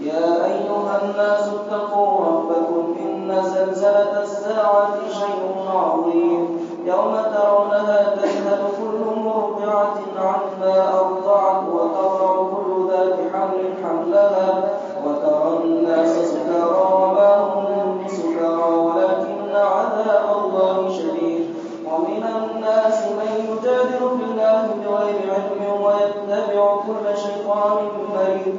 يا أيها الناس اتقوا ربكم إن زلزلة الساعة شيء عظيم. يوم ترونها تذهب كل مربعة عما أرضعت وتضع كل ذات حمل حملها وترى الناس سكارى وما هم بسكارى ولكن عذاب الله شديد. ومن الناس من يجادل في الله بغير علم ويتبع كل شيطان مريض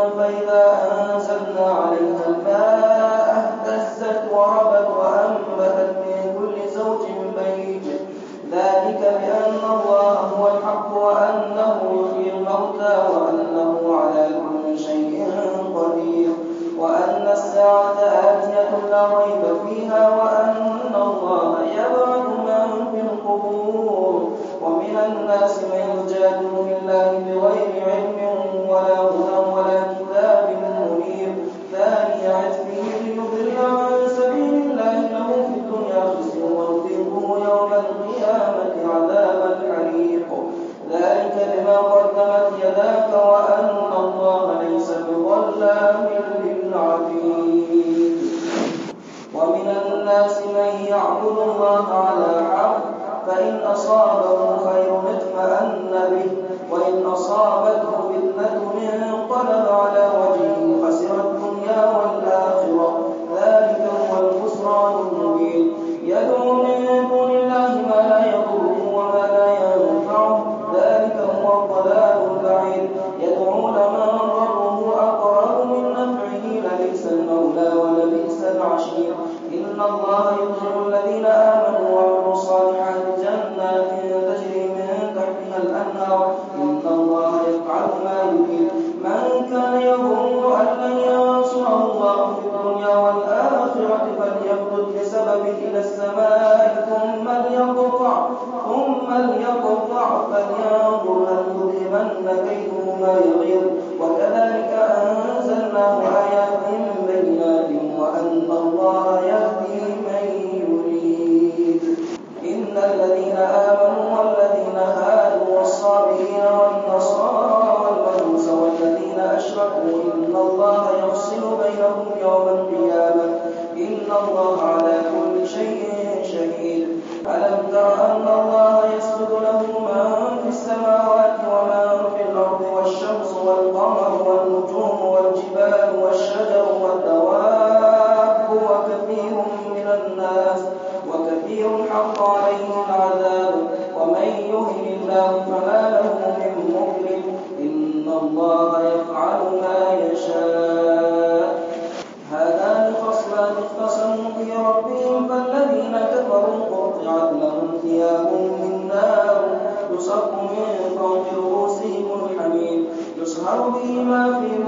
وعشيا إن الله يطيع الذين آمنوا وارضي ما في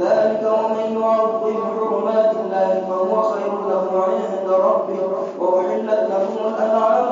ذلك ومن يعظم حرمات الله فهو خير له عند ربه وأحلت لكم الأنعام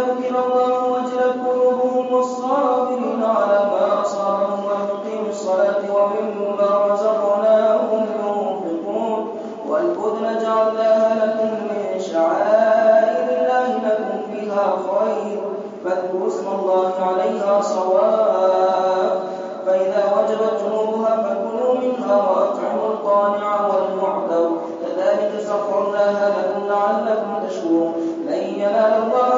ذكر الله وجلت قلوبهم والصابرين على ما أصابهم ويقيموا الصلاة ومما رزقناهم ينفقون والبدن جعلناها لكم من شعائر الله لكم فيها خير فاذكروا اسم الله عليها صواف فإذا وجبت جنوبها فكلوا منها وأطعموا القانع والمعتر كذلك سخرناها لكم لعلكم تشكرون لن ينال الله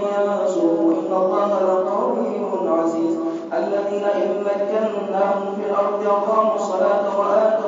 الذين إن مكناهم في الأرض أقاموا الصلاة وآتوا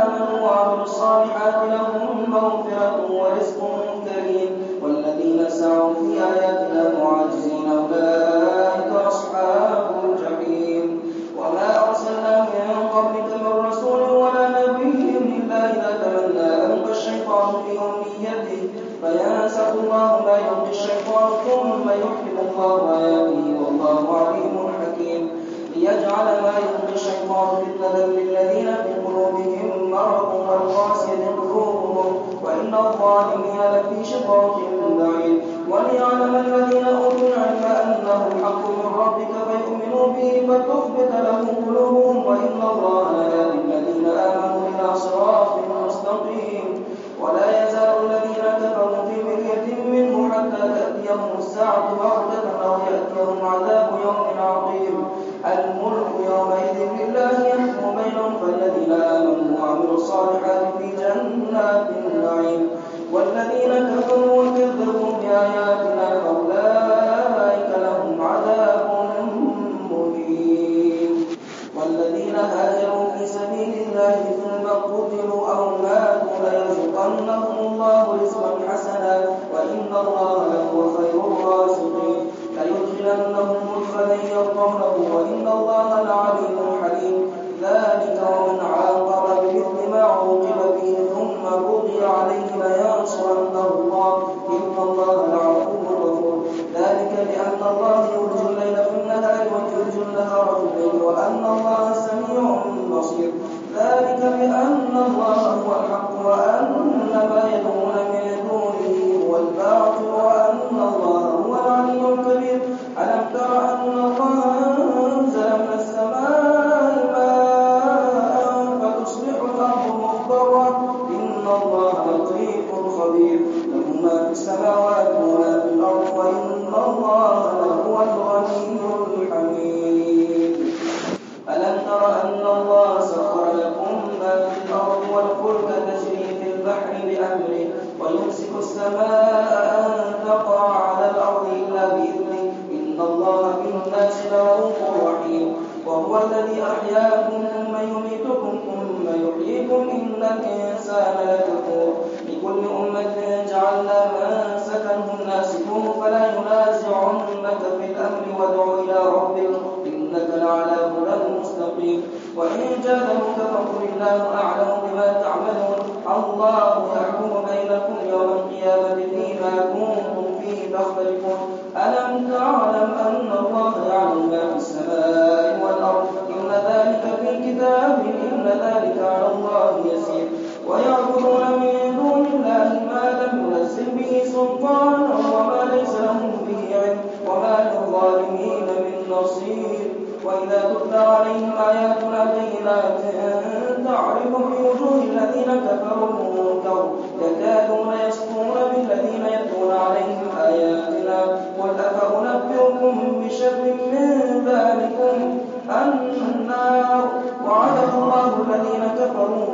آمنوا وعملوا الصالحات لهم مغفرة ورزق كريم. والذين سعوا في آياتنا معاجزين أولئك أصحاب الجحيم. وما أرسلنا من قبلك من رسول ولا نبي إلا إذا تمنى ألقى الشيطان في أمنيته فينسخ الله ما يلقي الشيطان ثم يحكم الله آياته والله عليم حكيم. ليجعل ما يلقي الشيطان فتنة للذين شقاق بعيد. وليعلم الذين أوتوا العلم أنه الحق من ربك فيؤمنوا به فتخبت له قلوبهم وإن الله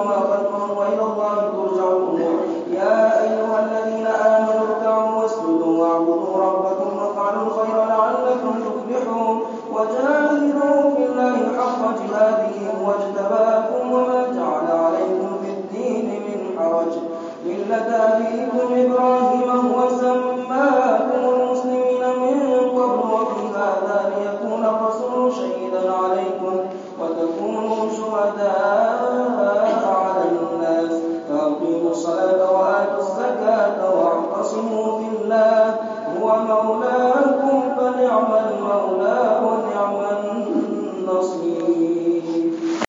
وما خلقهم وإلى الله ترجع الأمور يا أيها الذين آمنوا اركعوا واسجدوا واعبدوا ربكم وافعلوا الخير لعلكم تفلحون وجاهدوا في الله حق جهاده واجتباكم وما جعل عليكم في الدين من حرج إلا أبيكم إبراهيم هو سماكم المسلمين من قبل وفي هذا ليكون الرسول شهيدا عليكم وتكونوا شهداء يوم